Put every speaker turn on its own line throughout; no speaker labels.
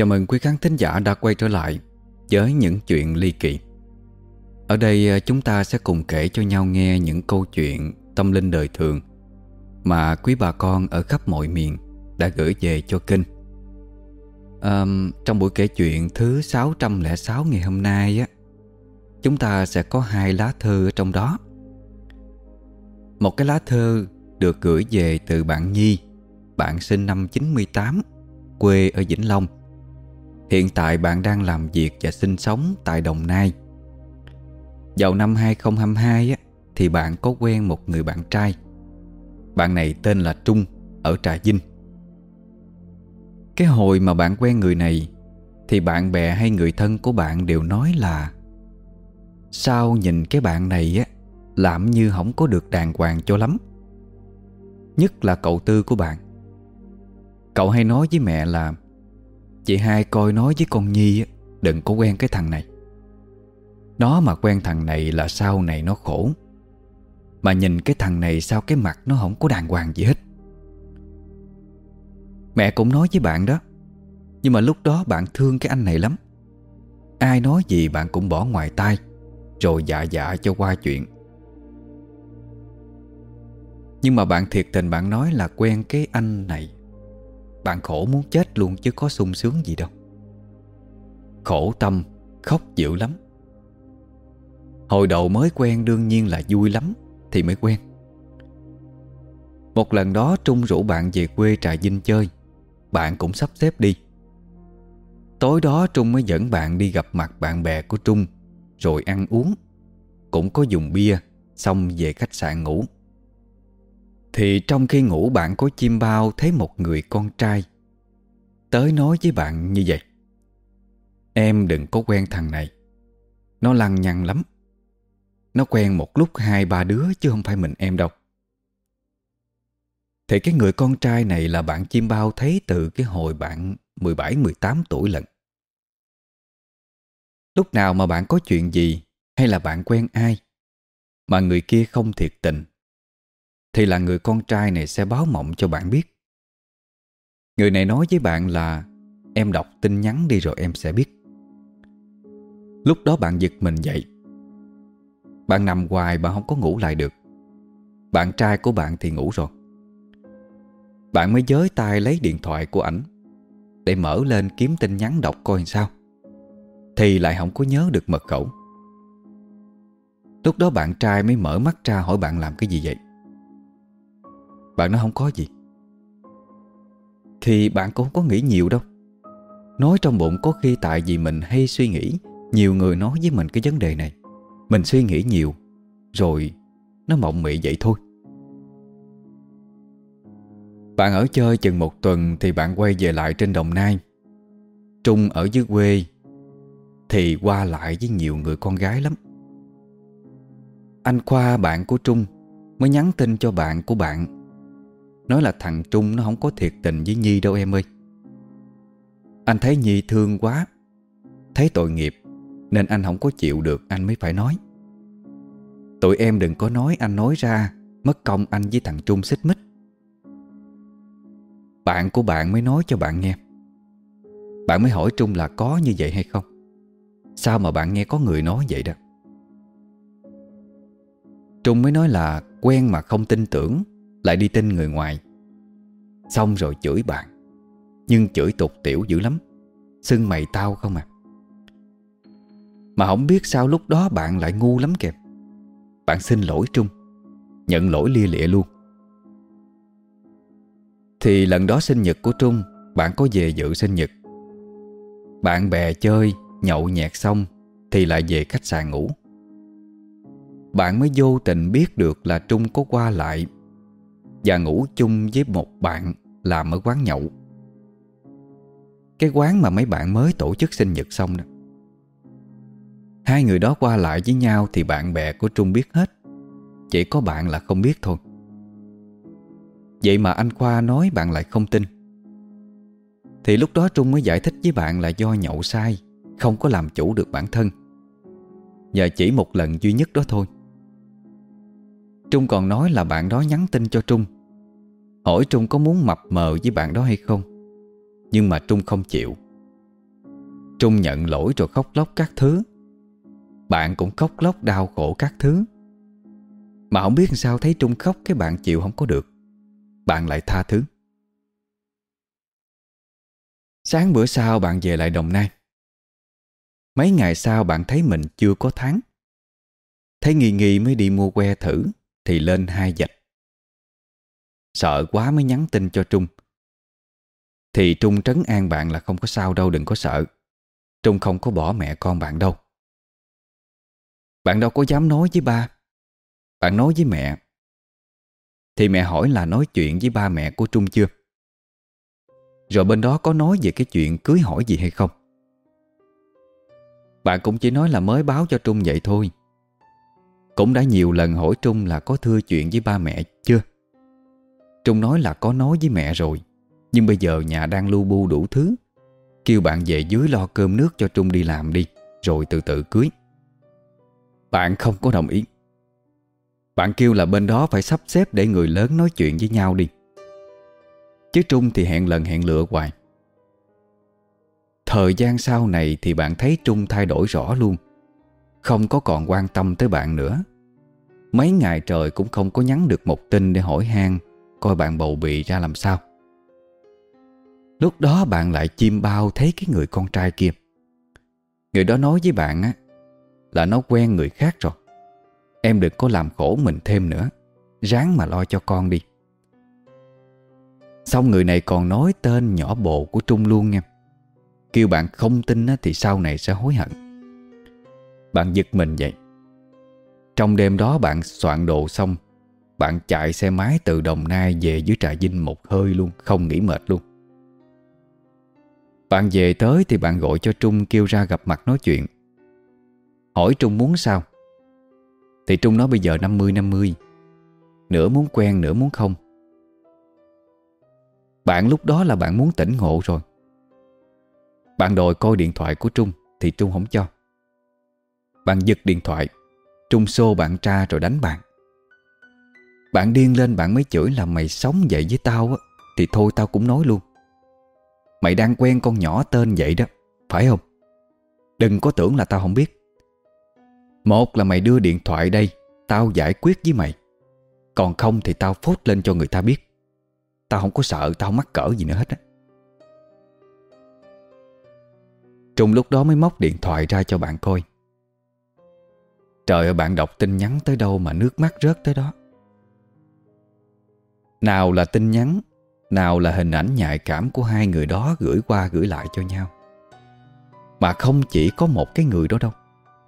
Chào mừng quý khán thính giả đã quay trở lại với những chuyện ly kỳ. Ở đây à, chúng ta sẽ cùng kể cho nhau nghe những câu chuyện tâm linh đời thường mà quý bà con ở khắp mọi miền đã gửi về cho kênh. À, trong buổi kể chuyện thứ 606 ngày hôm nay á, chúng ta sẽ có hai lá thư ở trong đó. Một cái lá thư được gửi về từ bạn Nhi, bạn sinh năm 98, quê ở Vĩnh Long. Hiện tại bạn đang làm việc và sinh sống tại Đồng Nai. Vào năm 2022 á, thì bạn có quen một người bạn trai. Bạn này tên là Trung ở Trà Vinh. Cái hồi mà bạn quen người này thì bạn bè hay người thân của bạn đều nói là Sao nhìn cái bạn này á Làm như không có được đàng hoàng cho lắm Nhất là cậu tư của bạn Cậu hay nói với mẹ là Chị hai coi nói với con Nhi Đừng có quen cái thằng này. Nó mà quen thằng này là sau này nó khổ. Mà nhìn cái thằng này sao cái mặt nó không có đàng hoàng gì hết. Mẹ cũng nói với bạn đó, Nhưng mà lúc đó bạn thương cái anh này lắm. Ai nói gì bạn cũng bỏ ngoài tai, Rồi dạ dạ cho qua chuyện. Nhưng mà bạn thiệt tình bạn nói là quen cái anh này bạn khổ muốn chết luôn chứ có sung sướng gì đâu. Khổ tâm, Khóc dữ lắm. Hồi đầu mới quen đương nhiên là vui lắm, Thì mới quen. Một lần đó Trung rủ bạn về quê Trà Vinh chơi, Bạn cũng sắp xếp đi. Tối đó Trung mới dẫn bạn đi gặp mặt bạn bè của Trung, Rồi ăn uống. Cũng có dùng bia, Xong về khách sạn ngủ thì trong khi ngủ bạn có chim bao Thấy một người con trai. Tới nói với bạn như vậy. Em đừng có quen thằng này. Nó lăng nhăng lắm. Nó quen một lúc hai ba đứa Chứ không phải mình em đâu. Thì cái người con trai này là bạn chim bao thấy từ cái hồi bạn 17-18 tuổi lận. Lúc nào mà bạn có chuyện gì hay là bạn quen ai mà người kia không thiệt tình thì là người con trai này sẽ báo mộng cho bạn biết. Người này nói với bạn là, Em đọc tin nhắn đi rồi em sẽ biết. Lúc đó bạn giật mình dậy. Bạn nằm hoài bạn không có ngủ lại được. Bạn trai của bạn thì ngủ rồi. Bạn mới giới tay lấy điện thoại của ảnh Để mở lên kiếm tin nhắn đọc coi sao. Thì lại không có nhớ được mật khẩu. Lúc đó bạn trai mới mở mắt ra hỏi bạn làm cái gì vậy? Bạn nói không có gì. Thì bạn cũng không có nghĩ nhiều đâu. Nói trong bụng có khi tại vì mình hay suy nghĩ, Nhiều người nói với mình cái vấn đề này. Mình suy nghĩ nhiều, Rồi nó mộng mị vậy thôi. Bạn ở chơi chừng một tuần Thì bạn quay về lại trên Đồng Nai. Trung ở dưới quê Thì qua lại với nhiều người con gái lắm. Anh Khoa, bạn của Trung, Mới nhắn tin cho bạn của bạn. Nói là thằng Trung nó không có thiệt tình với Nhi đâu em ơi. Anh thấy Nhi thương quá, Thấy tội nghiệp, Nên anh không có chịu được, anh mới phải nói. Tụi em đừng có nói, anh nói ra, Mất công anh với thằng Trung xích mích. Bạn của bạn mới nói cho bạn nghe. Bạn mới hỏi Trung là có như vậy hay không? Sao mà bạn nghe có người nói vậy đó? Trung mới nói là quen mà không tin tưởng lại đi tin người ngoài. Xong rồi chửi bạn. Nhưng chửi tục tiểu dữ lắm. Xưng mày tao không à. Mà không biết sao lúc đó bạn lại ngu lắm kìa. Bạn xin lỗi Trung. Nhận lỗi lia lịa luôn. Thì lần đó sinh nhật của Trung, Bạn có về dự sinh nhật. Bạn bè chơi, Nhậu nhẹt xong, Thì lại về khách sạn ngủ. Bạn mới vô tình biết được là Trung có qua lại và ngủ chung với một bạn làm ở quán nhậu. Cái quán mà mấy bạn mới tổ chức sinh nhật xong đó. Hai người đó qua lại với nhau thì bạn bè của Trung biết hết. Chỉ có bạn là không biết thôi. Vậy mà anh Khoa nói bạn lại không tin. Thì lúc đó Trung mới giải thích với bạn là do nhậu sai, Không có làm chủ được bản thân. Và chỉ một lần duy nhất đó thôi. Trung còn nói là bạn đó nhắn tin cho Trung. Hỏi Trung có muốn mập mờ với bạn đó hay không. Nhưng mà Trung không chịu. Trung nhận lỗi rồi khóc lóc các thứ. Bạn cũng khóc lóc đau khổ các thứ. Mà không biết sao thấy Trung khóc Cái bạn chịu không có được. Bạn lại tha thứ. Sáng bữa sau bạn về lại Đồng Nai. Mấy ngày sau bạn thấy mình chưa có tháng. Thấy nghi nghi mới đi mua que thử. Thì lên hai dạch Sợ quá mới nhắn tin cho Trung. Thì Trung trấn an bạn là không có sao đâu, đừng có sợ. Trung không có bỏ mẹ con bạn đâu. Bạn đâu có dám nói với ba. Bạn nói với mẹ. Thì mẹ hỏi là nói chuyện với ba mẹ của Trung chưa? Rồi bên đó có nói về cái chuyện cưới hỏi gì hay không? Bạn cũng chỉ nói là mới báo cho Trung vậy thôi. Cũng đã nhiều lần hỏi Trung là có thưa chuyện với ba mẹ chưa? Trung nói là có nói với mẹ rồi, Nhưng bây giờ nhà đang lưu bu đủ thứ. Kêu bạn về dưới lo cơm nước cho Trung đi làm đi, Rồi từ từ cưới. Bạn không có đồng ý. Bạn kêu là bên đó phải sắp xếp Để người lớn nói chuyện với nhau đi. Chứ Trung thì hẹn lần hẹn lựa hoài. Thời gian sau này thì bạn thấy Trung thay đổi rõ luôn. Không có còn quan tâm tới bạn nữa. Mấy ngày trời cũng không có nhắn được một tin để hỏi han, Coi bạn bầu bị ra làm sao. Lúc đó bạn lại chim bao thấy cái người con trai kia. Người đó nói với bạn á, Là nó quen người khác rồi. Em đừng có làm khổ mình thêm nữa, Ráng mà lo cho con đi. Xong người này còn nói tên nhỏ bộ của Trung luôn nha. Kêu bạn không tin thì sau này sẽ hối hận. Bạn giật mình vậy. Trong đêm đó bạn soạn đồ xong, Bạn chạy xe máy từ Đồng Nai về dưới Trà Vinh một hơi luôn, Không nghỉ mệt luôn. Bạn về tới thì bạn gọi cho Trung kêu ra gặp mặt nói chuyện. Hỏi Trung muốn sao? Thì Trung nói bây giờ 50-50 Nửa muốn quen, nửa muốn không. Bạn lúc đó là bạn muốn tỉnh ngộ rồi. Bạn đòi coi điện thoại của Trung Thì Trung không cho. Bạn giật điện thoại, Trung xô bạn tra rồi đánh bạn. Bạn điên lên bạn mới chửi là mày sống vậy với tao á, Thì thôi tao cũng nói luôn. Mày đang quen con nhỏ tên vậy đó, Phải không? Đừng có tưởng là tao không biết. Một là mày đưa điện thoại đây, Tao giải quyết với mày. Còn không thì tao phốt lên cho người ta biết. Tao không có sợ, Tao không mắc cỡ gì nữa hết á. Trung lúc đó mới móc điện thoại ra cho bạn coi. Trời ơi, bạn đọc tin nhắn tới đâu mà nước mắt rớt tới đó? Nào là tin nhắn, nào là hình ảnh nhạy cảm của hai người đó gửi qua gửi lại cho nhau. Mà không chỉ có một cái người đó đâu,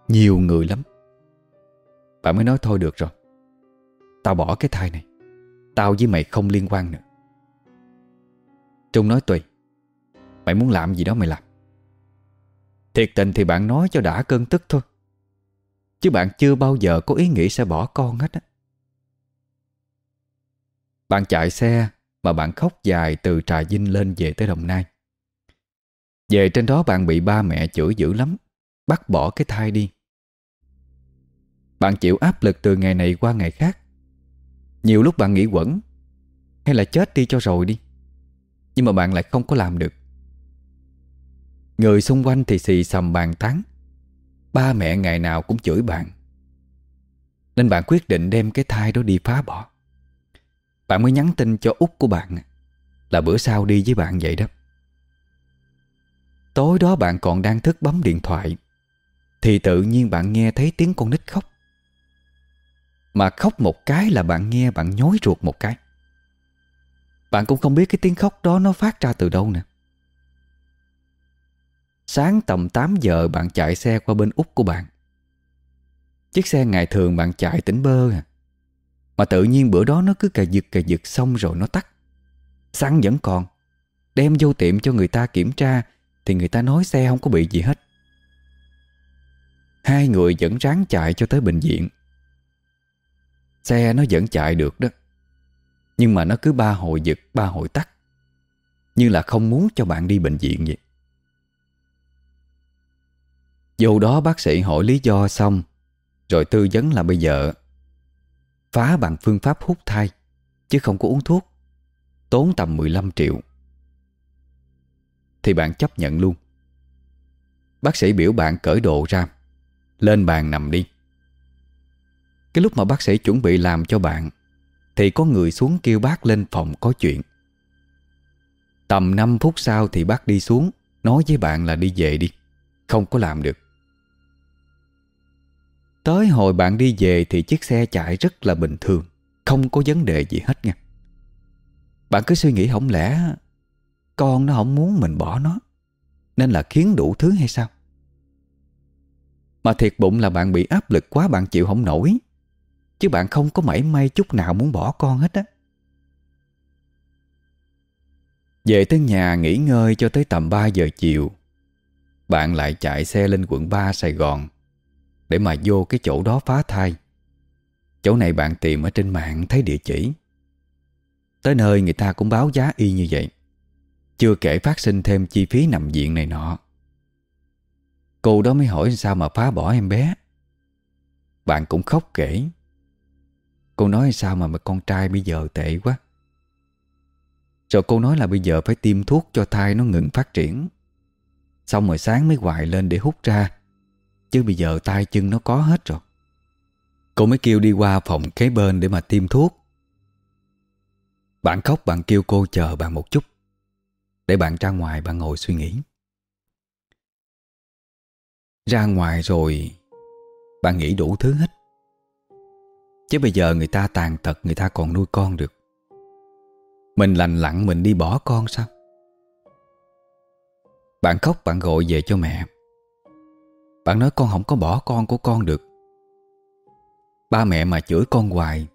Nhiều người lắm. Bạn mới nói thôi được rồi. Tao bỏ cái thai này, Tao với mày không liên quan nữa. Trung nói tùy, Mày muốn làm gì đó mày làm. Thiệt tình thì bạn nói cho đã cơn tức thôi. Chứ bạn chưa bao giờ có ý nghĩ sẽ bỏ con hết á Bạn chạy xe mà bạn khóc dài từ Trà Vinh lên về tới Đồng Nai. Về trên đó bạn bị ba mẹ chửi dữ lắm, bắt bỏ cái thai đi. Bạn chịu áp lực từ ngày này qua ngày khác. Nhiều lúc bạn nghĩ quẩn, hay là chết đi cho rồi đi. Nhưng mà bạn lại không có làm được. Người xung quanh thì xì xầm bàn tán. Ba mẹ ngày nào cũng chửi bạn. Nên bạn quyết định đem cái thai đó đi phá bỏ. Bạn mới nhắn tin cho út của bạn Là bữa sau đi với bạn vậy đó Tối đó bạn còn đang thức bấm điện thoại, Thì tự nhiên bạn nghe thấy tiếng con nít khóc Mà khóc một cái là bạn nghe bạn nhói ruột một cái Bạn cũng không biết cái tiếng khóc đó nó phát ra từ đâu nè Sáng tầm 8 giờ bạn chạy xe qua bên Úc của bạn. Chiếc xe ngày thường bạn chạy tỉnh bơ à. Mà tự nhiên bữa đó nó cứ cà giật cà giật xong rồi nó tắt. Xăng vẫn còn. Đem vô tiệm cho người ta kiểm tra, Thì người ta nói xe không có bị gì hết. Hai người vẫn ráng chạy cho tới bệnh viện. Xe nó vẫn chạy được đó. Nhưng mà nó cứ ba hồi giật, ba hồi tắt. Như là không muốn cho bạn đi bệnh viện vậy. Dù đó bác sĩ hỏi lý do xong, Rồi tư vấn là bây giờ. Phá bằng phương pháp hút thai, Chứ không có uống thuốc, Tốn tầm 15 triệu. Thì bạn chấp nhận luôn. Bác sĩ biểu bạn cởi đồ ra, Lên bàn nằm đi. Cái lúc mà bác sĩ chuẩn bị làm cho bạn, Thì có người xuống kêu bác lên phòng có chuyện. Tầm 5 phút sau thì bác đi xuống, Nói với bạn là đi về đi, Không có làm được. Tới hồi bạn đi về Thì chiếc xe chạy rất là bình thường, Không có vấn đề gì hết nha. Bạn cứ suy nghĩ không lẽ Con nó không muốn mình bỏ nó, Nên là khiến đủ thứ hay sao? Mà thiệt bụng là bạn bị áp lực quá Bạn chịu không nổi, Chứ bạn không có mảy may chút nào muốn bỏ con hết á. Về tới nhà nghỉ ngơi cho tới tầm 3 giờ chiều, Bạn lại chạy xe lên quận 3 Sài Gòn. Để mà vô cái chỗ đó phá thai. Chỗ này bạn tìm ở trên mạng thấy địa chỉ. Tới nơi người ta cũng báo giá y như vậy. Chưa kể phát sinh thêm chi phí nằm viện này nọ. Cô đó mới hỏi sao mà phá bỏ em bé. Bạn cũng khóc kể. Cô nói sao mà con trai bây giờ tệ quá. Rồi cô nói là bây giờ phải tiêm thuốc cho thai nó ngừng phát triển. Xong rồi sáng mới hoài lên để hút ra. Chứ bây giờ tay chân nó có hết rồi. Cô mới kêu đi qua phòng kế bên để mà tiêm thuốc. Bạn khóc, bạn kêu cô chờ bạn một chút. Để bạn ra ngoài, bạn ngồi suy nghĩ. Ra ngoài rồi, Bạn nghĩ đủ thứ hết. Chứ bây giờ người ta tàn tật, Người ta còn nuôi con được. Mình lành lặn, mình đi bỏ con sao? Bạn khóc, bạn gọi về cho mẹ. Bạn nói con không có bỏ con của con được. Ba mẹ mà chửi con hoài,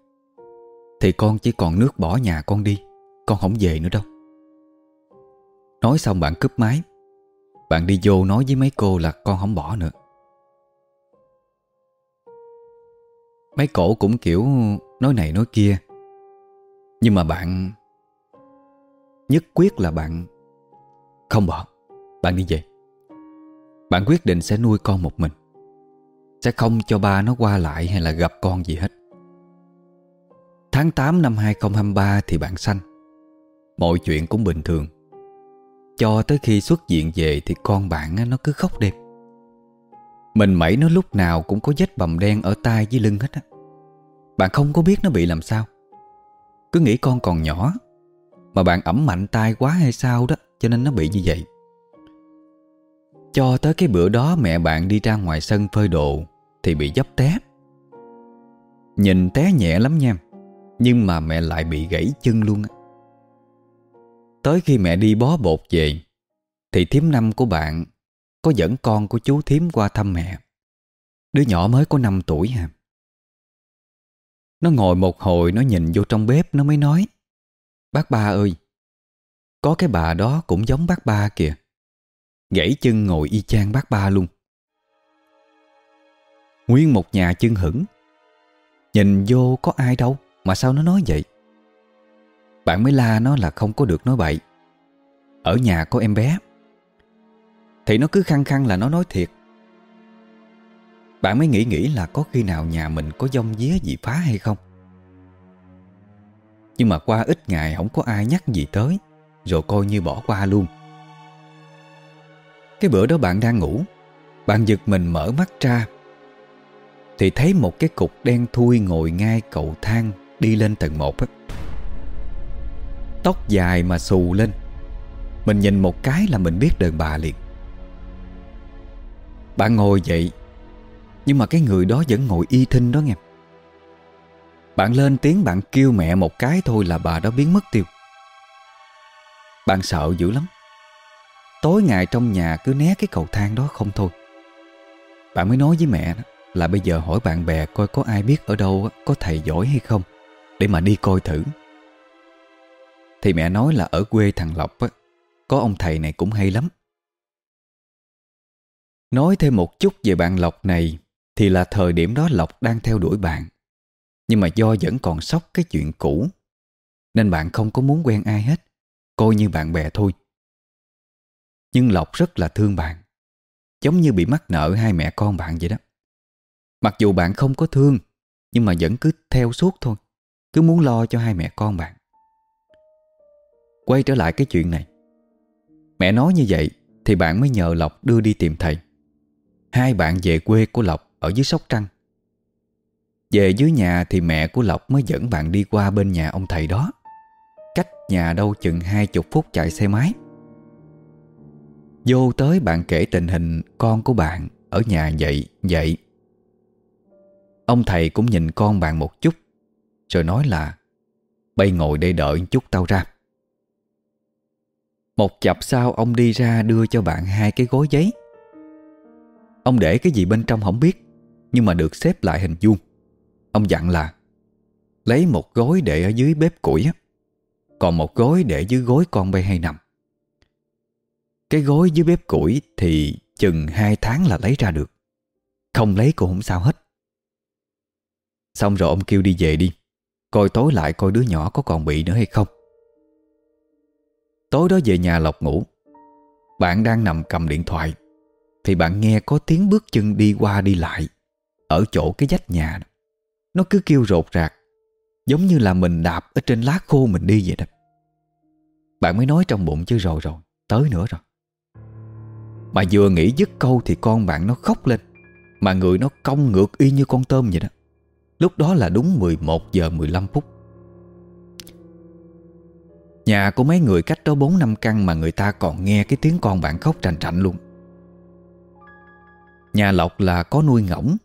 Thì con chỉ còn nước bỏ nhà con đi, Con không về nữa đâu. Nói xong bạn cướp máy, Bạn đi vô nói với mấy cô là con không bỏ nữa. Mấy cổ cũng kiểu nói này nói kia, Nhưng mà bạn, Nhất quyết là bạn Không bỏ, Bạn đi về. Bạn quyết định sẽ nuôi con một mình. Sẽ không cho ba nó qua lại Hay là gặp con gì hết. Tháng 8 năm 2023 Thì bạn sanh. Mọi chuyện cũng bình thường. Cho tới khi xuất viện về Thì con bạn nó cứ khóc đêm Mình mẩy nó lúc nào Cũng có vết bầm đen ở tai với lưng hết á. Bạn không có biết nó bị làm sao. Cứ nghĩ con còn nhỏ, mà bạn ẩm mạnh tay quá hay sao đó, Cho nên nó bị như vậy. Cho tới cái bữa đó mẹ bạn đi ra ngoài sân phơi đồ Thì bị dấp té. Nhìn té nhẹ lắm nha, Nhưng mà mẹ lại bị gãy chân luôn Tới khi mẹ đi bó bột về, Thì thím năm của bạn Có dẫn con của chú thím qua thăm mẹ. Đứa nhỏ mới có 5 tuổi hả Nó ngồi một hồi, Nó nhìn vô trong bếp, Nó mới nói, Bác ba ơi, Có cái bà đó cũng giống bác ba kìa. Gãy chân ngồi y chang bác ba luôn. Nguyên một nhà chân hững. Nhìn vô có ai đâu Mà sao nó nói vậy? Bạn mới la nó là không có được nói bậy. Ở nhà có em bé. Thì nó cứ khăng khăng là nó nói thiệt. Bạn mới nghĩ nghĩ là có khi nào nhà mình có dông día gì phá hay không? Nhưng mà qua ít ngày không có ai nhắc gì tới, Rồi coi như bỏ qua luôn. Cái bữa đó bạn đang ngủ. Bạn giật mình mở mắt ra. Thì thấy một cái cục đen thui ngồi ngay cầu thang, Đi lên tầng 1 Tóc dài mà xù lên. Mình nhìn một cái là mình biết đàn bà liền. Bạn ngồi dậy, Nhưng mà cái người đó vẫn ngồi y thinh đó nghe. Bạn lên tiếng bạn kêu mẹ một cái thôi là bà đó biến mất tiêu. Bạn sợ dữ lắm. Tối ngày trong nhà cứ né cái cầu thang đó không thôi. Bạn mới nói với mẹ là bây giờ hỏi bạn bè coi có ai biết ở đâu có thầy giỏi hay không Để mà đi coi thử. Thì mẹ nói là ở quê thằng Lộc á, có ông thầy này cũng hay lắm. Nói thêm một chút về bạn Lộc này Thì là thời điểm đó Lộc đang theo đuổi bạn nhưng mà do vẫn còn sốc cái chuyện cũ Nên bạn không có muốn quen ai hết Coi như bạn bè thôi. Nhưng Lộc rất là thương bạn. Giống như bị mắc nợ hai mẹ con bạn vậy đó. Mặc dù bạn không có thương, Nhưng mà vẫn cứ theo suốt thôi. Cứ muốn lo cho hai mẹ con bạn. Quay trở lại cái chuyện này. Mẹ nói như vậy Thì bạn mới nhờ Lộc đưa đi tìm thầy. Hai bạn về quê của Lộc Ở dưới Sóc Trăng. Về dưới nhà thì mẹ của Lộc Mới dẫn bạn đi qua bên nhà ông thầy đó. Cách nhà đâu chừng hai chục phút chạy xe máy. Vô tới bạn kể tình hình con của bạn Ở nhà vậy vậy. Ông thầy cũng nhìn con bạn một chút, Rồi nói là Bây ngồi đây đợi chút tao ra. Một chập sau ông đi ra đưa cho bạn hai cái gối giấy. Ông để cái gì bên trong không biết, Nhưng mà được xếp lại hình vuông. Ông dặn là, Lấy một gối để ở dưới bếp củi Còn một gối để dưới gối con bay hay nằm. Cái gối dưới bếp củi thì chừng hai tháng là lấy ra được. Không lấy cũng không sao hết. Xong rồi ông kêu đi về đi. Coi tối lại coi đứa nhỏ có còn bị nữa hay không. Tối đó về nhà Lộc ngủ. Bạn đang nằm cầm điện thoại Thì bạn nghe có tiếng bước chân đi qua đi lại Ở chỗ cái dách nhà Nó cứ kêu rột rạc, Giống như là mình đạp ở trên lá khô mình đi vậy đó. Bạn mới nói trong bụng chứ rồi rồi, Tới nữa rồi. Mà vừa nghĩ dứt câu thì con bạn nó khóc lên. Mà người nó cong ngược y như con tôm vậy đó. Lúc đó là đúng 11 giờ 15 phút. Nhà của mấy người cách đó 4 năm căn Mà người ta còn nghe cái tiếng con bạn khóc trành trạnh luôn. Nhà Lộc là có nuôi ngỗng,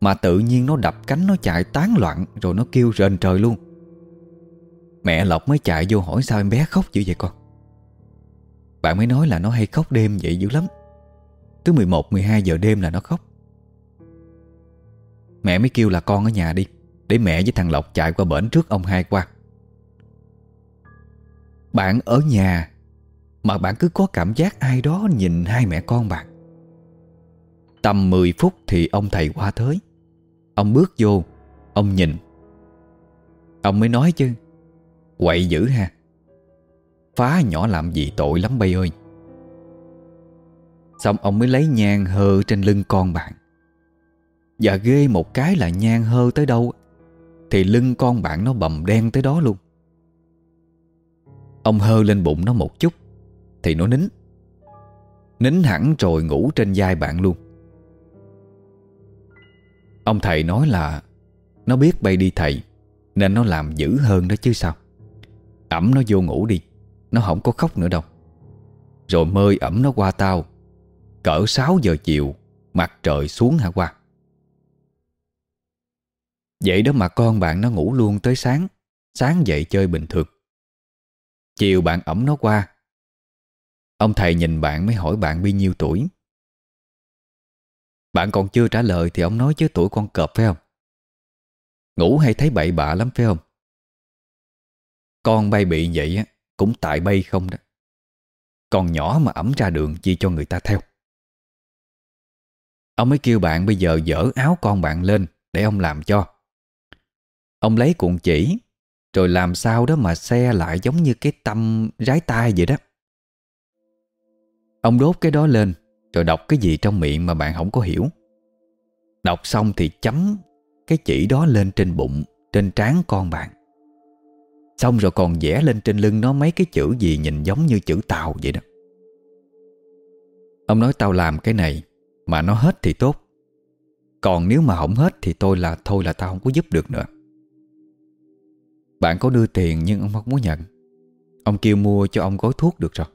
Mà tự nhiên nó đập cánh nó chạy tán loạn Rồi nó kêu rền trời luôn. Mẹ Lộc mới chạy vô hỏi sao em bé khóc dữ vậy con? Bạn mới nói là nó hay khóc đêm vậy dữ lắm. Cứ 11-12 giờ đêm là nó khóc. Mẹ mới kêu là con ở nhà đi, Để mẹ với thằng Lộc chạy qua bển trước ông hai qua. Bạn ở nhà Mà bạn cứ có cảm giác ai đó nhìn hai mẹ con bạn. Tầm 10 phút thì ông thầy qua tới. Ông bước vô, Ông nhìn. Ông mới nói chứ, Quậy dữ ha Phá nhỏ làm gì tội lắm bay ơi. Xong ông mới lấy nhang hơ trên lưng con bạn. Và ghê một cái là nhang hơ tới đâu, Thì lưng con bạn nó bầm đen tới đó luôn. Ông hơ lên bụng nó một chút, Thì nó nín. Nín hẳn rồi ngủ trên vai bạn luôn. Ông thầy nói là, Nó biết bay đi thầy, Nên nó làm dữ hơn đó chứ sao? Ẩm nó vô ngủ đi. Nó không có khóc nữa đâu. Rồi mơi ẩm nó qua tao. Cỡ 6 giờ chiều, Mặt trời xuống hả qua Vậy đó mà con bạn nó ngủ luôn tới sáng. Sáng dậy chơi bình thường. Chiều bạn ẩm nó qua. Ông thầy nhìn bạn mới hỏi bạn bao nhiêu tuổi. Bạn còn chưa trả lời Thì ông nói chứ tuổi con cọp phải không? Ngủ hay thấy bậy bạ lắm phải không? Con bay bị vậy á cũng tại bay không đó. Còn nhỏ mà ẩm ra đường chi cho người ta theo. Ông mới kêu bạn bây giờ dỡ áo con bạn lên Để ông làm cho. Ông lấy cuộn chỉ, Rồi làm sao đó mà xe lại giống như cái tâm rái tai vậy đó. Ông đốt cái đó lên, Rồi đọc cái gì trong miệng mà bạn không có hiểu. Đọc xong thì chấm Cái chỉ đó lên trên bụng, Trên trán con bạn. Xong rồi còn vẽ lên trên lưng nó Mấy cái chữ gì nhìn giống như chữ tàu vậy đó. Ông nói, tao làm cái này Mà nó hết thì tốt. Còn nếu mà không hết Thì tôi là, thôi là tao không có giúp được nữa. Bạn có đưa tiền nhưng ông không muốn nhận. Ông kêu mua cho ông gói thuốc được rồi.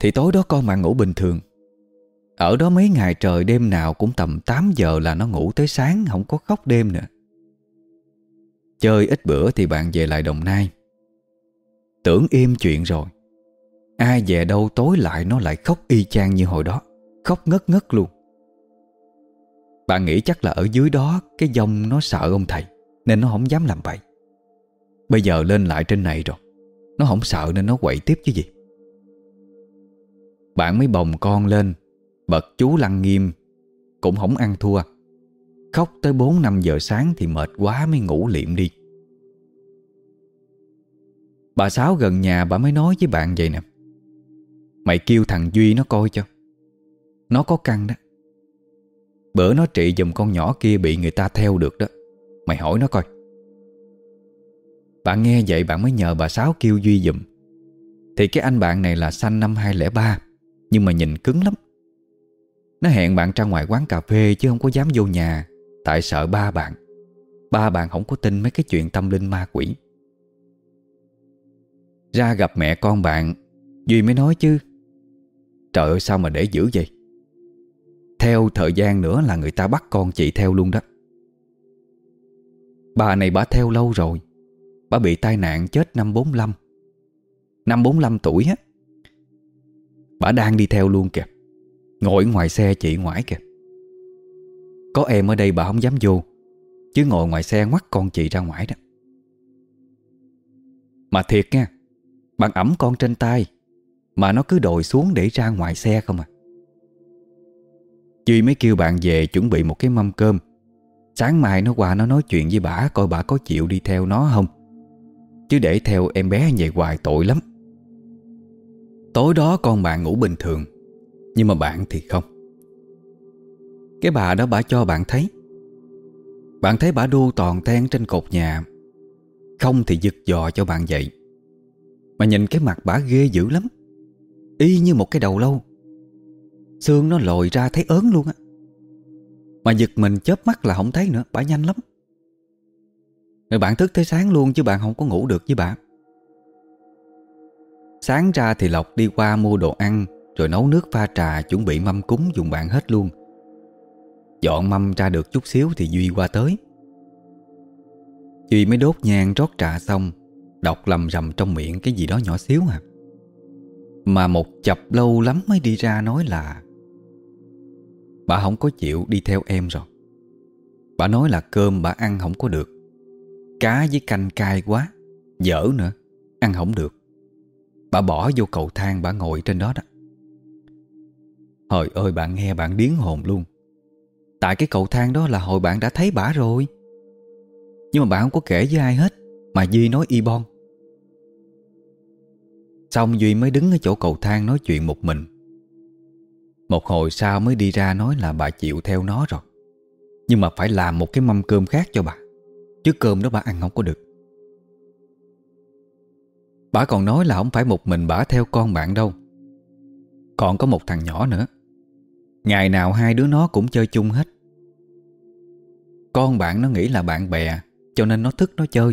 Thì tối đó con bạn ngủ bình thường. Ở đó mấy ngày trời đêm nào cũng tầm 8 giờ là nó ngủ tới sáng, Không có khóc đêm nữa. Chơi ít bữa thì bạn về lại Đồng Nai. Tưởng im chuyện rồi. Ai về đâu tối lại nó lại khóc y chang như hồi đó. Khóc ngất ngất luôn. Bạn nghĩ chắc là ở dưới đó Cái dông nó sợ ông thầy, nên nó không dám làm vậy Bây giờ lên lại trên này rồi. Nó không sợ nên nó quậy tiếp chứ gì. Bạn mới bồng con lên, Bật chú lăng nghiêm, Cũng không ăn thua. Khóc tới 4-5 giờ sáng thì mệt quá mới ngủ liệm đi. Bà Sáu gần nhà bà mới nói với bạn vậy nè. Mày kêu thằng Duy nó coi cho. Nó có căng đó. Bữa nó trị dùm con nhỏ kia bị người ta theo được đó. Mày hỏi nó coi. Bạn nghe vậy bạn mới nhờ bà Sáu kêu Duy dùm Thì cái anh bạn này là sanh năm 2003 Nhưng mà nhìn cứng lắm. Nó hẹn bạn ra ngoài quán cà phê Chứ không có dám vô nhà. Tại sợ ba bạn. Ba bạn không có tin mấy cái chuyện tâm linh ma quỷ. Ra gặp mẹ con bạn, Duy mới nói chứ, Trời ơi, sao mà để giữ vậy? Theo thời gian nữa là người ta bắt con chị theo luôn đó. Bà này bà theo lâu rồi, Bà bị tai nạn chết năm 45 Năm 45 tuổi á. Bà đang đi theo luôn kìa, Ngồi ngoài xe chị ngoãi kìa. Có em ở đây bà không dám vô. Chứ ngồi ngoài xe ngoắt con chị ra ngoài đó. Mà thiệt nha Bạn ẩm con trên tay, Mà nó cứ đồi xuống để ra ngoài xe không à. Duy mới kêu bạn về chuẩn bị một cái mâm cơm. Sáng mai nó qua nó nói chuyện với bà, Coi bà có chịu đi theo nó không. Chứ để theo em bé về hoài tội lắm. Tối đó con bạn ngủ bình thường, Nhưng mà bạn thì không. Cái bà đó bà cho bạn thấy. Bạn thấy bà đu toàn ten trên cột nhà. Không thì giật dò cho bạn dậy. Mà nhìn cái mặt bà ghê dữ lắm. Y như một cái đầu lâu. Xương nó lồi ra thấy ớn luôn á. Mà giật mình chớp mắt là không thấy nữa, Bà nhanh lắm. Rồi bạn thức tới sáng luôn chứ bạn không có ngủ được với bà. Sáng ra thì Lộc đi qua mua đồ ăn, Rồi nấu nước pha trà chuẩn bị mâm cúng dùng bạn hết luôn. Dọn mâm ra được chút xíu thì Duy qua tới. Duy mới đốt nhang rót trà xong, Đọc lầm rầm trong miệng cái gì đó nhỏ xíu à. Mà một chập lâu lắm mới đi ra nói là, Bà không có chịu đi theo em rồi. Bà nói là cơm bà ăn không có được. Cá với canh cay quá, Dở nữa, Ăn không được. Bà bỏ vô cầu thang bà ngồi trên đó đó. Hồi ơi bạn nghe bạn điến hồn luôn. Tại cái cầu thang đó là hồi bạn đã thấy bà rồi. Nhưng mà bạn không có kể với ai hết, Mà Duy nói y bon. Xong Duy mới đứng ở chỗ cầu thang nói chuyện một mình. Một hồi sau mới đi ra nói là bà chịu theo nó rồi. Nhưng mà phải làm một cái mâm cơm khác cho bà, Chứ cơm đó bà ăn không có được. Bà còn nói là không phải một mình bà theo con bạn đâu. Còn có một thằng nhỏ nữa. Ngày nào hai đứa nó cũng chơi chung hết. Con bạn nó nghĩ là bạn bè, Cho nên nó thức nó chơi.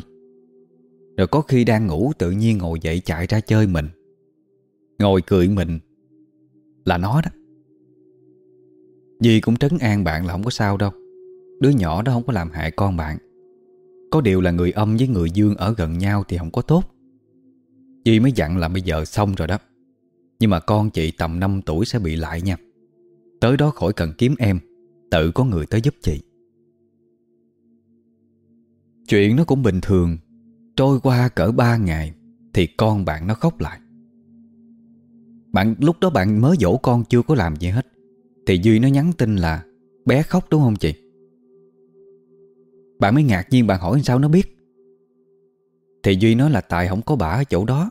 Rồi có khi đang ngủ tự nhiên ngồi dậy chạy ra chơi mình. Ngồi cười mình Là nó đó. Dì cũng trấn an bạn là không có sao đâu. Đứa nhỏ đó không có làm hại con bạn. Có điều là người âm với người dương ở gần nhau thì không có tốt. Dì mới dặn là bây giờ xong rồi đó. Nhưng mà con chị tầm 5 tuổi sẽ bị lại nha. Tới đó khỏi cần kiếm em, Tự có người tới giúp chị. Chuyện nó cũng bình thường, Trôi qua cỡ 3 ngày Thì con bạn nó khóc lại. Bạn, lúc đó bạn mới dỗ con chưa có làm gì hết, Thì Duy nó nhắn tin là, Bé khóc đúng không chị? Bạn mới ngạc nhiên bạn hỏi sao nó biết. Thì Duy nói là tại không có bả ở chỗ đó,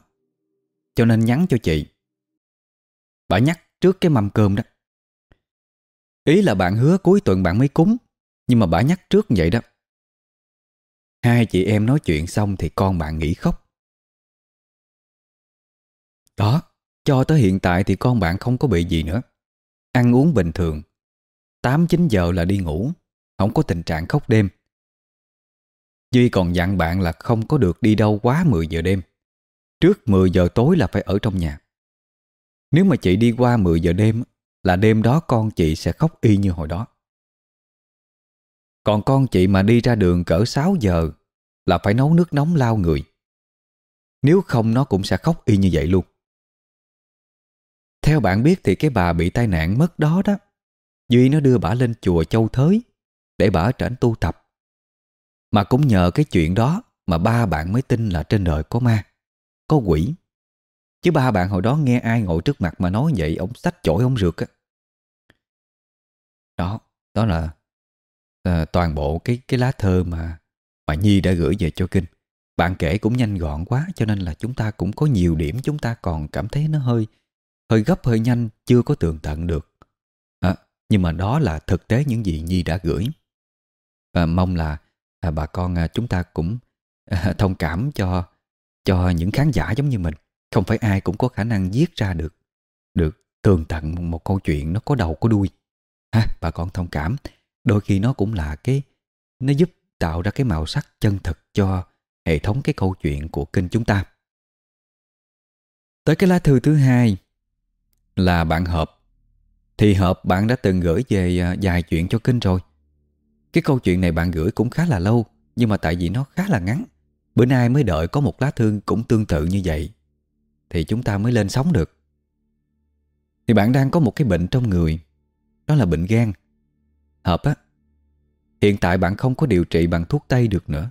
cho nên nhắn cho chị. Bà nhắc trước cái mâm cơm đó. Ý là bạn hứa cuối tuần bạn mới cúng, Nhưng mà bà nhắc trước vậy đó. Hai chị em nói chuyện xong Thì con bạn nghỉ khóc. Đó, Cho tới hiện tại thì con bạn không có bị gì nữa. Ăn uống bình thường. 8-9 giờ là đi ngủ, Không có tình trạng khóc đêm. Duy còn dặn bạn là không có được đi đâu quá 10 giờ đêm. Trước 10 giờ tối là phải ở trong nhà. Nếu mà chị đi qua 10 giờ đêm là đêm đó con chị sẽ khóc y như hồi đó. Còn con chị mà đi ra đường cỡ 6 giờ Là phải nấu nước nóng lao người. Nếu không nó cũng sẽ khóc y như vậy luôn. Theo bạn biết thì cái bà bị tai nạn mất đó đó, Duy nó đưa bà lên chùa Châu Thới Để bà ở trển tu tập. Mà cũng nhờ cái chuyện đó Mà ba bạn mới tin là trên đời có ma, có quỷ. Chứ ba bạn hồi đó nghe ai ngồi trước mặt mà nói vậy Ông sách chổi ông rượt á. Đó Đó là à, toàn bộ cái cái lá thơ mà mà Nhi đã gửi về cho Kinh. Bạn kể cũng nhanh gọn quá Cho nên là chúng ta cũng có nhiều điểm Chúng ta còn cảm thấy nó hơi Hơi gấp hơi nhanh Chưa có tường tận được. À, Nhưng mà đó là thực tế những gì Nhi đã gửi. À, Mong là à, bà con à, chúng ta cũng à, thông cảm cho cho những khán giả giống như mình. Không phải ai cũng có khả năng viết ra được được tường tận một câu chuyện nó có đầu có đuôi. ha, Bà con thông cảm. Đôi khi nó cũng là cái Nó giúp tạo ra cái màu sắc chân thực cho hệ thống cái câu chuyện của kinh chúng ta. Tới cái lá thư thứ hai Là bạn Hợp. Thì Hợp bạn đã từng gửi về dài vài chuyện cho kinh rồi. Cái câu chuyện này bạn gửi cũng khá là lâu Nhưng mà tại vì nó khá là ngắn. Bữa nay mới đợi có một lá thư cũng tương tự như vậy. Thì chúng ta mới lên sóng được. Thì bạn đang có một cái bệnh trong người, Đó là bệnh gan. Hợp á, Hiện tại bạn không có điều trị bằng thuốc Tây được nữa,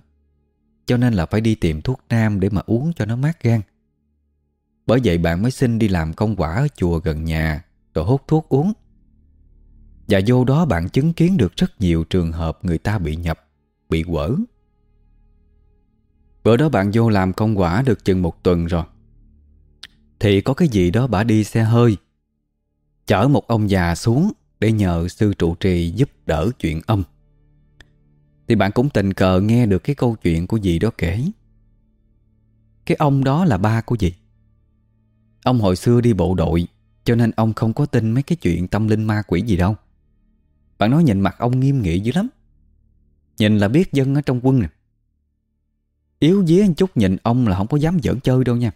Cho nên là phải đi tìm thuốc Nam để mà uống cho nó mát gan. Bởi vậy bạn mới xin đi làm công quả ở chùa gần nhà, Rồi hút thuốc uống. Và vô đó bạn chứng kiến được rất nhiều trường hợp người ta bị nhập, Bị quở. Bữa đó bạn vô làm công quả được chừng một tuần rồi. Thì có cái gì đó bà đi xe hơi. Chở một ông già xuống Để nhờ sư trụ trì giúp đỡ chuyện âm. Thì bạn cũng tình cờ nghe được cái câu chuyện của dì đó kể. Cái ông đó là ba của dì Ông hồi xưa đi bộ đội, Cho nên ông không có tin mấy cái chuyện tâm linh ma quỷ gì đâu. Bạn nói nhìn mặt ông nghiêm nghị dữ lắm. Nhìn là biết dân ở trong quân nè. Yếu dế chút nhìn ông là không có dám giỡn chơi đâu nha.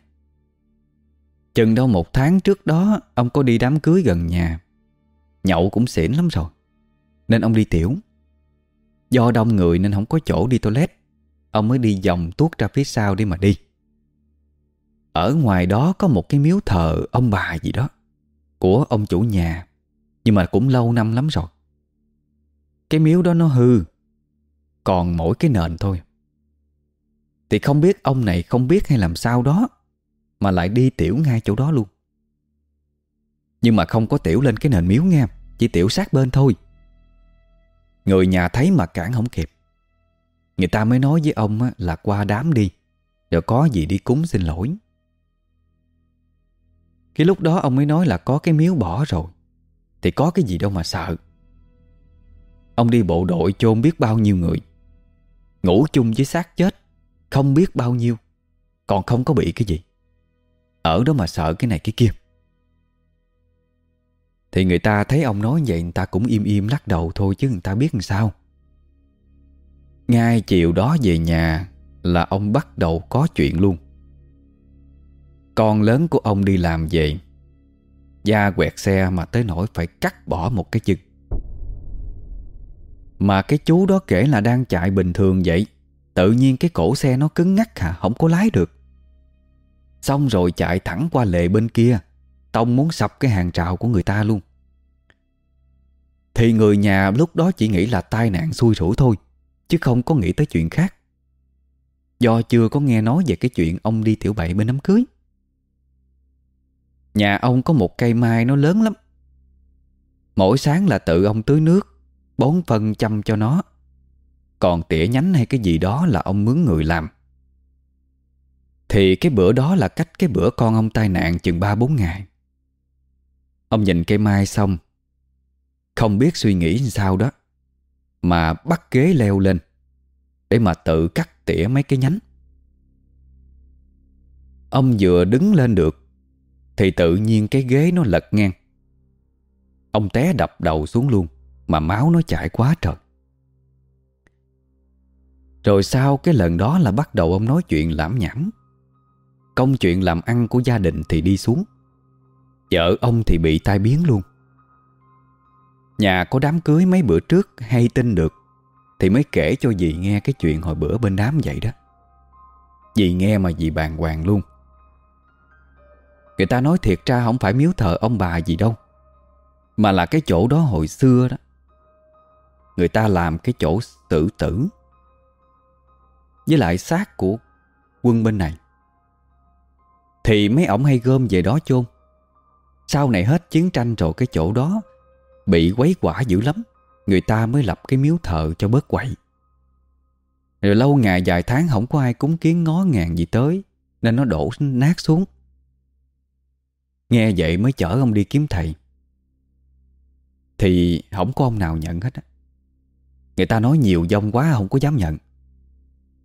Chừng đâu một tháng trước đó, Ông có đi đám cưới gần nhà. Nhậu cũng xỉn lắm rồi, Nên ông đi tiểu. Do đông người nên không có chỗ đi toilet, Ông mới đi vòng tuốt ra phía sau đi mà đi. Ở ngoài đó có một cái miếu thờ Ông bà gì đó, Của ông chủ nhà, Nhưng mà cũng lâu năm lắm rồi. Cái miếu đó nó hư, Còn mỗi cái nền thôi. Thì không biết ông này không biết hay làm sao đó mà lại đi tiểu ngay chỗ đó luôn. Nhưng mà không có tiểu lên cái nền miếu nha Chỉ tiểu sát bên thôi. Người nhà thấy mà cản không kịp. Người ta mới nói với ông là qua đám đi, Rồi có gì đi cúng xin lỗi. Cái lúc đó ông mới nói là có cái miếu bỏ rồi, Thì có cái gì đâu mà sợ. Ông đi bộ đội chôn biết bao nhiêu người, Ngủ chung với xác chết, không biết bao nhiêu, Còn không có bị cái gì. Ở đó mà sợ cái này cái kia. Thì người ta thấy ông nói vậy, Người ta cũng im im lắc đầu thôi Chứ người ta biết làm sao. Ngay chiều đó về nhà Là ông bắt đầu có chuyện luôn. Con lớn của ông đi làm về. Da quẹt xe mà tới nỗi phải cắt bỏ một cái chân. Mà cái chú đó kể là đang chạy bình thường vậy. Tự nhiên cái cổ xe nó cứng ngắc hả? Không có lái được. Xong rồi chạy thẳng qua lề bên kia. Tông muốn sập cái hàng trào của người ta luôn. Thì người nhà lúc đó chỉ nghĩ là tai nạn xui rủi thôi, Chứ không có nghĩ tới chuyện khác. Do chưa có nghe nói về cái chuyện ông đi tiểu bậy bên đám cưới. Nhà ông có một cây mai nó lớn lắm. Mỗi sáng là tự ông tưới nước, Bón phân chăm cho nó. Còn tỉa nhánh hay cái gì đó là ông mướn người làm. Thì cái bữa đó là cách cái bữa con ông tai nạn chừng 3-4 ngày. Ông nhìn cây mai xong, Không biết suy nghĩ sao đó, Mà bắt ghế leo lên Để mà tự cắt tỉa mấy cái nhánh. Ông vừa đứng lên được Thì tự nhiên cái ghế nó lật ngang. Ông té đập đầu xuống luôn Mà máu nó chảy quá trời. Rồi sau cái lần đó là bắt đầu ông nói chuyện lãm nhảm. Công chuyện làm ăn của gia đình thì đi xuống. Vợ ông thì bị tai biến luôn. Nhà có đám cưới mấy bữa trước hay tin được, Thì mới kể cho dì nghe cái chuyện hồi bữa bên đám vậy đó. Dì nghe mà dì bàng hoàng luôn. Người ta nói thiệt ra không phải miếu thờ ông bà gì đâu, Mà là cái chỗ đó hồi xưa đó. Người ta làm cái chỗ tử tử với lại xác của quân bên này. Thì mấy ổng hay gom về đó chôn. Sau này hết chiến tranh rồi cái chỗ đó, Bị quấy quả dữ lắm, Người ta mới lập cái miếu thờ cho bớt quậy. Rồi lâu ngày vài tháng không có ai cúng kiến ngó ngàng gì tới, Nên nó đổ nát xuống. Nghe vậy mới chở ông đi kiếm thầy. Thì không có ông nào nhận hết á. Người ta nói nhiều dông quá không có dám nhận.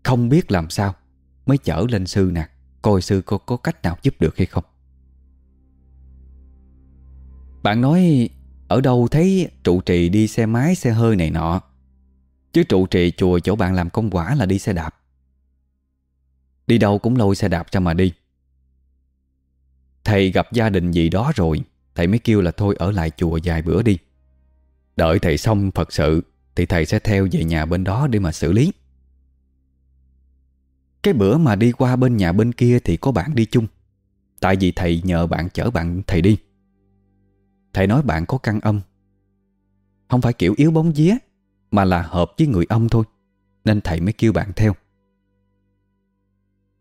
Không biết làm sao, Mới chở lên sư nè. Coi sư có, có cách nào giúp được hay không? Bạn nói Ở đâu thấy trụ trì đi xe máy xe hơi này nọ? Chứ trụ trì chùa chỗ bạn làm công quả là đi xe đạp. Đi đâu cũng lôi xe đạp ra mà đi. Thầy gặp gia đình gì đó rồi Thầy mới kêu là thôi ở lại chùa vài bữa đi. Đợi thầy xong Phật sự Thì thầy sẽ theo về nhà bên đó để mà xử lý. Cái bữa mà đi qua bên nhà bên kia Thì có bạn đi chung. Tại vì thầy nhờ bạn chở bạn thầy đi. Thầy nói bạn có căn âm. Không phải kiểu yếu bóng vía, Mà là hợp với người âm thôi, Nên thầy mới kêu bạn theo.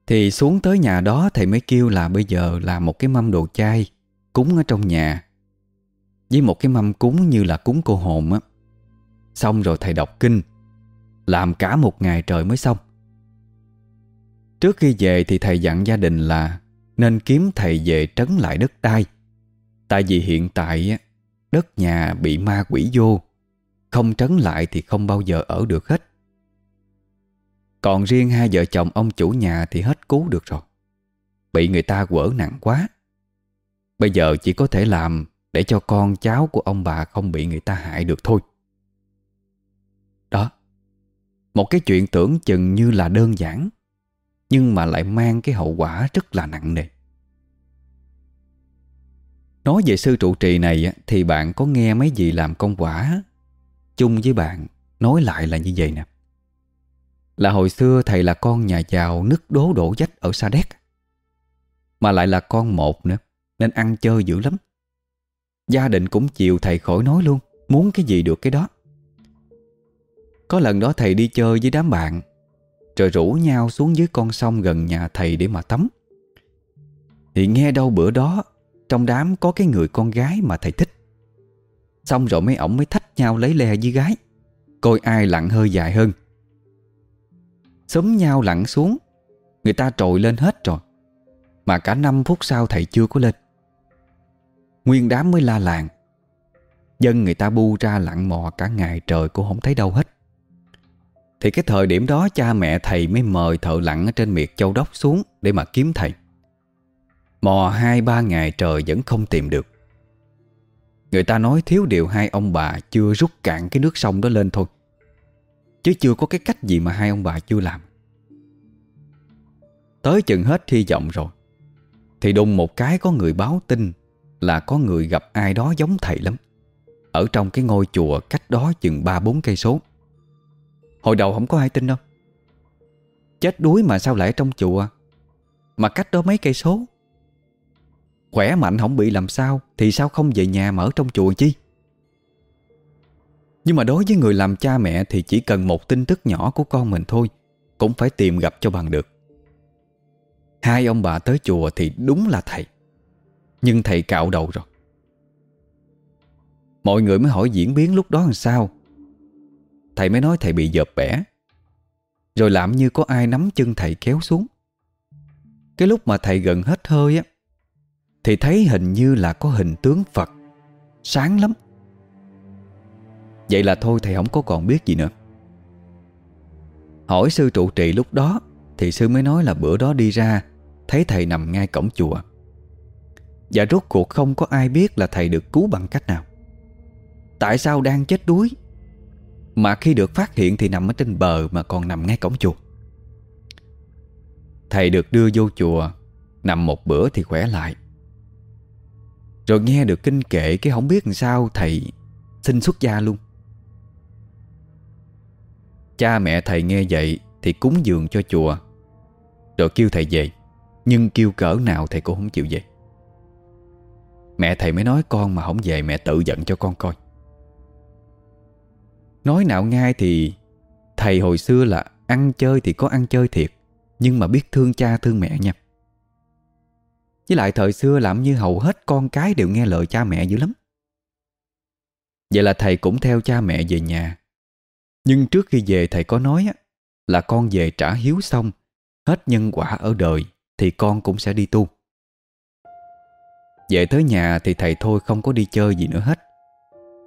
Thì xuống tới nhà đó, Thầy mới kêu là bây giờ là một cái mâm đồ chay Cúng ở trong nhà. Với một cái mâm cúng như là cúng cô hồn á. Xong rồi thầy đọc kinh, Làm cả một ngày trời mới xong. Trước khi về thì thầy dặn gia đình là Nên kiếm thầy về trấn lại đất đai. Tại vì hiện tại Đất nhà bị ma quỷ vô. Không trấn lại thì không bao giờ ở được hết. Còn riêng hai vợ chồng ông chủ nhà Thì hết cứu được rồi. Bị người ta quở nặng quá. Bây giờ chỉ có thể làm Để cho con cháu của ông bà Không bị người ta hại được thôi. Đó. Một cái chuyện tưởng chừng như là đơn giản. Nhưng mà lại mang cái hậu quả rất là nặng nề. Nói về sư trụ trì này Thì bạn có nghe mấy gì làm công quả Chung với bạn Nói lại là như vậy nè. Là hồi xưa thầy là con nhà giàu Nứt đố đổ dách ở Sa Đéc, Mà lại là con một nữa, Nên ăn chơi dữ lắm. Gia đình cũng chịu thầy khỏi nói luôn, Muốn cái gì được cái đó. Có lần đó thầy đi chơi với đám bạn rồi rủ nhau xuống dưới con sông gần nhà thầy để mà tắm. Thì nghe đâu bữa đó, trong đám có cái người con gái mà thầy thích. Xong rồi mấy ổng mới thách nhau lấy le với gái. Coi ai lặn hơi dài hơn. Sớm nhau lặn xuống, Người ta trồi lên hết rồi, Mà cả 5 phút sau thầy chưa có lên. Nguyên đám mới la làng. Dân người ta bu ra lặn mò cả ngày trời cũng không thấy đâu hết. Thì cái thời điểm đó cha mẹ thầy mới mời thợ lặn ở trên miệt châu đốc xuống Để mà kiếm thầy. Mò hai ba ngày trời vẫn không tìm được. Người ta nói thiếu điều hai ông bà Chưa rút cạn cái nước sông đó lên thôi. Chứ chưa có cái cách gì mà hai ông bà chưa làm. Tới chừng hết hy vọng rồi, Thì đùng một cái có người báo tin Là có người gặp ai đó giống thầy lắm, Ở trong cái ngôi chùa cách đó chừng ba bốn cây số. Hồi đầu không có ai tin đâu. Chết đuối mà sao lại trong chùa? Mà cách đó mấy cây số? Khỏe mạnh không bị làm sao, Thì sao không về nhà mở trong chùa chi? Nhưng mà đối với người làm cha mẹ Thì chỉ cần một tin tức nhỏ của con mình thôi, Cũng phải tìm gặp cho bằng được. Hai ông bà tới chùa thì đúng là thầy. Nhưng thầy cạo đầu rồi. Mọi người mới hỏi diễn biến lúc đó làm sao. Thầy mới nói thầy bị dợp bẻ. Rồi làm như có ai nắm chân thầy kéo xuống. Cái lúc mà thầy gần hết hơi á, thì thấy hình như là có hình tướng Phật. Sáng lắm. Vậy là thôi thầy không có còn biết gì nữa. Hỏi sư trụ trì lúc đó, Thì sư mới nói là bữa đó đi ra, Thấy thầy nằm ngay cổng chùa. Và rốt cuộc không có ai biết là thầy được cứu bằng cách nào. Tại sao đang chết đuối? Mà khi được phát hiện thì nằm ở trên bờ Mà còn nằm ngay cổng chùa Thầy được đưa vô chùa, Nằm một bữa thì khỏe lại. Rồi nghe được kinh kệ Cái không biết làm sao thầy Xin xuất gia luôn. Cha mẹ thầy nghe vậy Thì cúng dường cho chùa, Rồi kêu thầy về. Nhưng kêu cỡ nào thầy cũng không chịu về. Mẹ thầy mới nói con mà không về Mẹ tự giận cho con coi. Nói nào ngay thì Thầy hồi xưa là ăn chơi thì có ăn chơi thiệt, Nhưng mà biết thương cha thương mẹ nha. Với lại thời xưa làm như hầu hết con cái đều nghe lời cha mẹ dữ lắm. Vậy là thầy cũng theo cha mẹ về nhà. Nhưng trước khi về thầy có nói Là con về trả hiếu xong, Hết nhân quả ở đời Thì con cũng sẽ đi tu. Về tới nhà thì thầy thôi không có đi chơi gì nữa hết.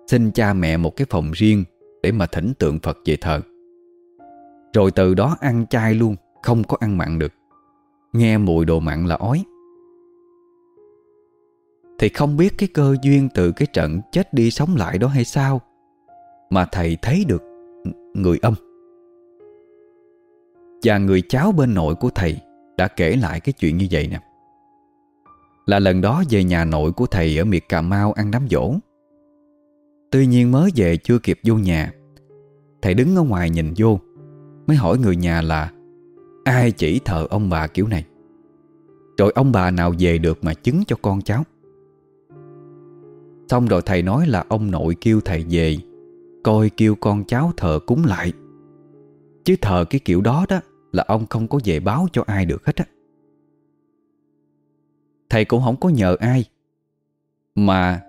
Xin cha mẹ một cái phòng riêng để mà thỉnh tượng Phật về thờ. Rồi từ đó ăn chay luôn, Không có ăn mặn được. Nghe mùi đồ mặn là ói. Thì không biết cái cơ duyên từ cái trận chết đi sống lại đó hay sao, Mà thầy thấy được người âm. Và người cháu bên nội của thầy Đã kể lại cái chuyện như vậy nè. Là lần đó về nhà nội của thầy Ở miệt Cà Mau ăn đám dỗ Tuy nhiên mới về chưa kịp vô nhà. Thầy đứng ở ngoài nhìn vô, Mới hỏi người nhà là, Ai chỉ thờ ông bà kiểu này? Rồi ông bà nào về được mà chứng cho con cháu? Xong rồi thầy nói là ông nội kêu thầy về, Coi kêu con cháu thờ cúng lại. Chứ thờ cái kiểu đó đó Là ông không có về báo cho ai được hết á. Thầy cũng không có nhờ ai, Mà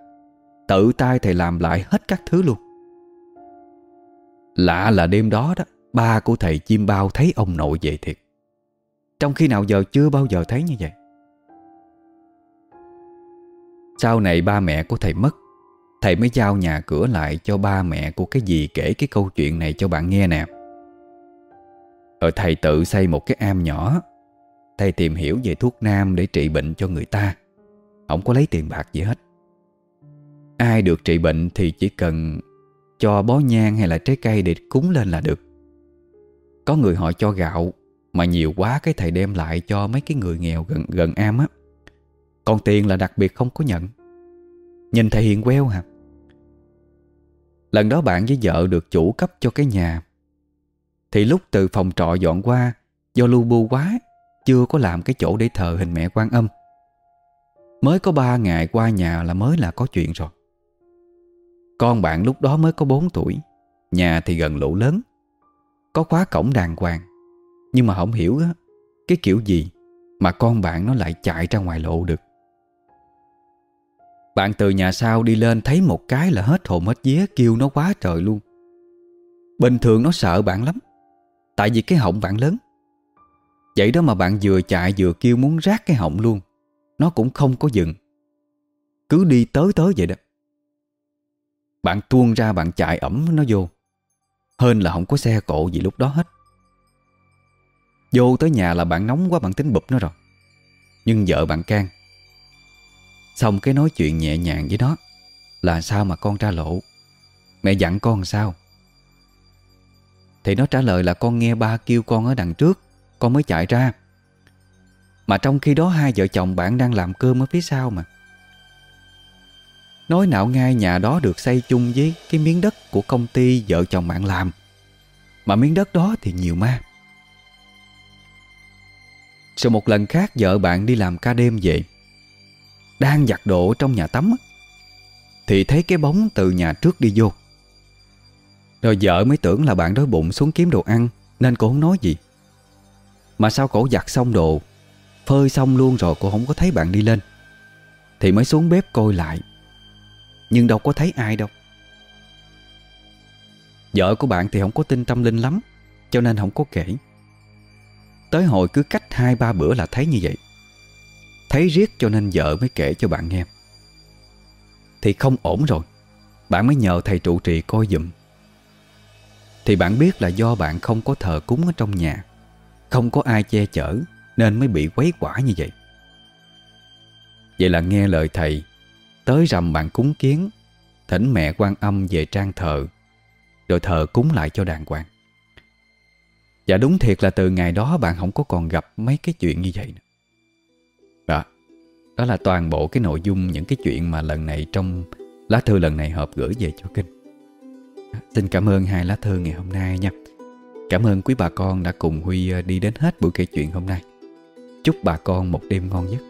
Tự tay thầy làm lại hết các thứ luôn. Lạ là đêm đó đó, Ba của thầy chim bao thấy ông nội về thiệt. Trong khi nào giờ chưa bao giờ thấy như vậy. Sau này ba mẹ của thầy mất, Thầy mới giao nhà cửa lại cho ba mẹ của cái gì kể cái câu chuyện này cho bạn nghe nè. Rồi thầy tự xây một cái am nhỏ. Thầy tìm hiểu về thuốc nam để trị bệnh cho người ta. Không có lấy tiền bạc gì hết. Ai được trị bệnh thì chỉ cần cho bó nhang hay là trái cây để cúng lên là được. Có người họ cho gạo, Mà nhiều quá cái thầy đem lại cho mấy cái người nghèo gần gần am á. Còn tiền là đặc biệt không có nhận. Nhìn thầy hiền queo hả? Lần đó bạn với vợ được chủ cấp cho cái nhà. Thì lúc từ phòng trọ dọn qua, Do lu bu quá, Chưa có làm cái chỗ để thờ hình mẹ quan âm. Mới có ba ngày qua nhà là mới là có chuyện rồi con bạn lúc đó mới có 4 tuổi. Nhà thì gần lũ lớn. Có khóa cổng đàng hoàng. Nhưng mà không hiểu á, Cái kiểu gì mà con bạn nó lại chạy ra ngoài lộ được. Bạn từ nhà sau đi lên thấy một cái là hết hồn hết vía, kêu nó quá trời luôn. Bình thường nó sợ bạn lắm, Tại vì cái họng bạn lớn. Vậy đó mà bạn vừa chạy vừa kêu muốn rát cái họng luôn, Nó cũng không có dừng. Cứ đi tới tới vậy đó bạn tuôn ra bạn chạy ẩm nó vô. Hơn là không có xe cộ gì lúc đó hết. Vô tới nhà là bạn nóng quá, bạn tính bụp nó rồi. Nhưng vợ bạn can. Xong cái nói chuyện nhẹ nhàng với nó Là sao mà con ra lộ? Mẹ dặn con sao? Thì nó trả lời là con nghe ba kêu con ở đằng trước, Con mới chạy ra. Mà trong khi đó hai vợ chồng bạn đang làm cơm ở phía sau mà. Nói nào ngay nhà đó được xây chung với cái miếng đất của công ty vợ chồng bạn làm. Mà miếng đất đó thì nhiều ma. Rồi một lần khác vợ bạn đi làm ca đêm về. Đang giặt đồ trong nhà tắm Thì thấy cái bóng từ nhà trước đi vô. Rồi vợ mới tưởng là bạn đói bụng xuống kiếm đồ ăn, Nên cô không nói gì. Mà sao cổ giặt xong đồ, Phơi xong luôn rồi cô không có thấy bạn đi lên. Thì mới xuống bếp coi lại nhưng đâu có thấy ai đâu. Vợ của bạn thì không có tin tâm linh lắm, Cho nên không có kể. Tới hồi cứ cách hai, ba bữa là thấy như vậy. Thấy riết cho nên vợ mới kể cho bạn nghe. Thì không ổn rồi, Bạn mới nhờ thầy trụ trì coi dùm Thì bạn biết là do bạn không có thờ cúng ở trong nhà, Không có ai che chở, Nên mới bị quấy quả như vậy. Vậy là nghe lời thầy Tới rằm bạn cúng kiến, Thỉnh mẹ quan âm về trang thờ, Rồi thờ cúng lại cho đàng hoàng. Và đúng thiệt là từ ngày đó bạn không có còn gặp mấy cái chuyện như vậy nữa. Đó Đó là toàn bộ cái nội dung những cái chuyện mà lần này trong lá thư lần này hợp gửi về cho kênh Xin cảm ơn hai lá thư ngày hôm nay nha. Cảm ơn quý bà con đã cùng Huy ờ, đi đến hết buổi kể chuyện hôm nay. Chúc bà con một đêm ngon giấc